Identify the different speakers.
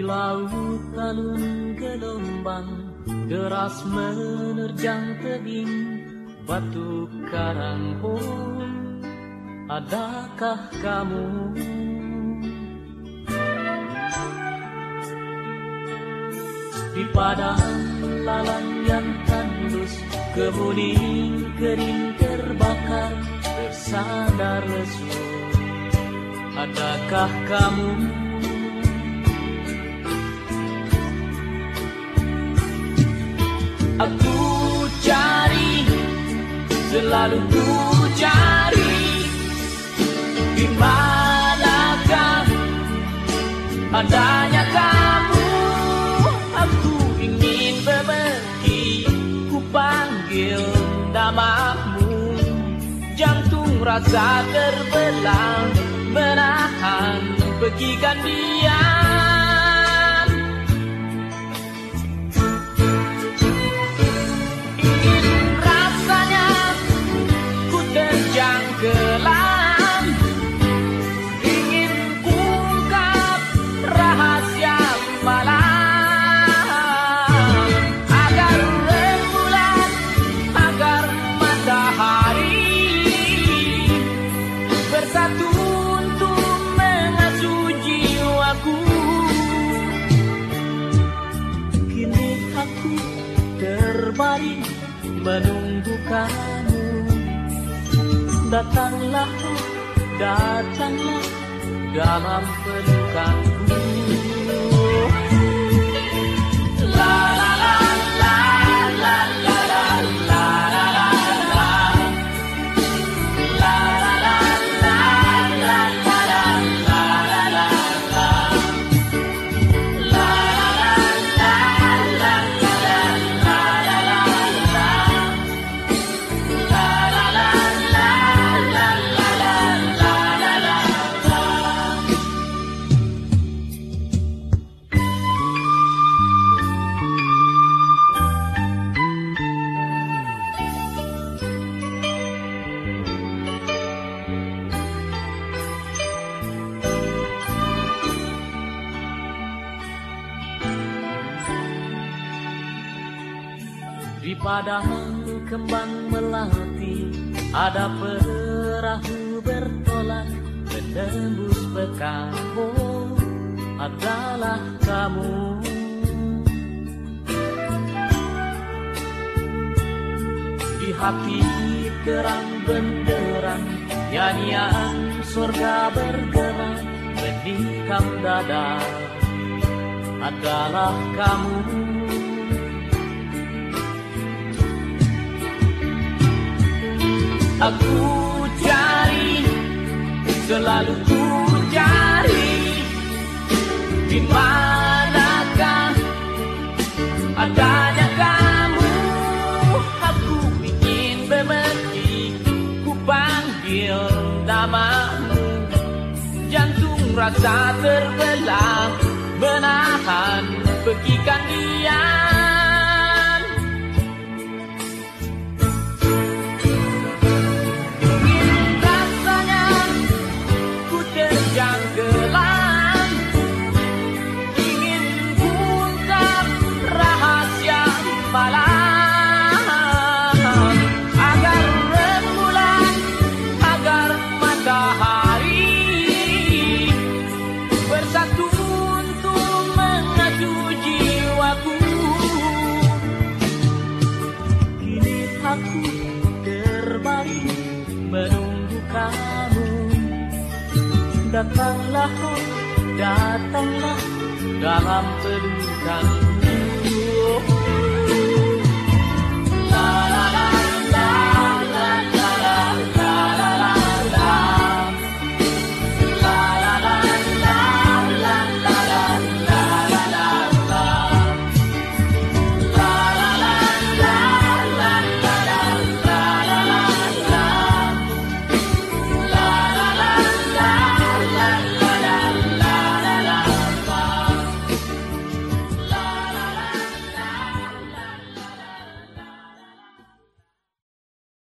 Speaker 1: laut talun gelombang Deras menerjang tebing Batu karang oh Adakah kamu? Di padang lalang yang tandus Kemuning kering terbakar Bersandar lesu. Adakah kamu Aku cari Selalu ku cari. Di manakah Adanya kamu? Aku ingin berbagi Ku panggil namamu. Jantung rasa terbelah Menahan Pegikan diam rasanya Ku terjang kelam Ingin kungkap rahasia malam. Agar rembulan Agar matahari Bersatu untuk mengasuh jiwaku. Kini aku terbaring menunggu kamu. Datanglah, datanglah dalam pelukanku Padang kembang melati Ada perahu bertolak Menembus pekaho Adalah kamu. Di hati kerang benderang Nyanyian surga bergerak Menikam dada Adalah kamu Aku cari, selalu ku cari. Di manakah adanya kamu? Aku ingin berbagi, ku panggil namamu. Jantung rasa terbelah, menahan pegikan Datanglah, datanglah dalam pelukanku